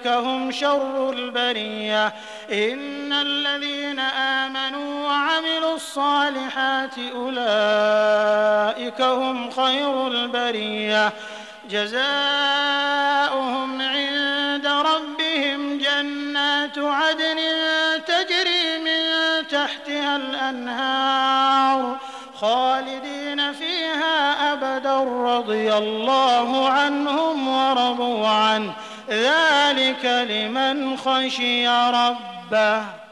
أولئك هم شر البرية. إن الذين آمنوا وعملوا الصالحات أولئك هم خير البرية. جزاؤهم عند ربهم جنات عدن تجري من تحتها الأنهار خالدين فيها أبدا رضي الله عنهم ورضوا عنه. ذلك لمن خشي ربه.